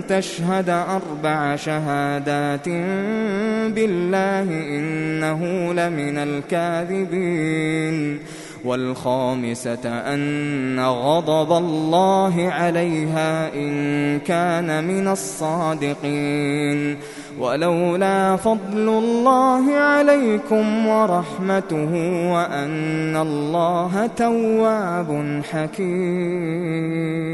تشهد أربع شهادات بالله إنه لمن الكاذبين والخامسة أن غضب الله عليها إن كان من الصادقين ولولا فضل الله عليكم ورحمته وأن الله تواب حكيم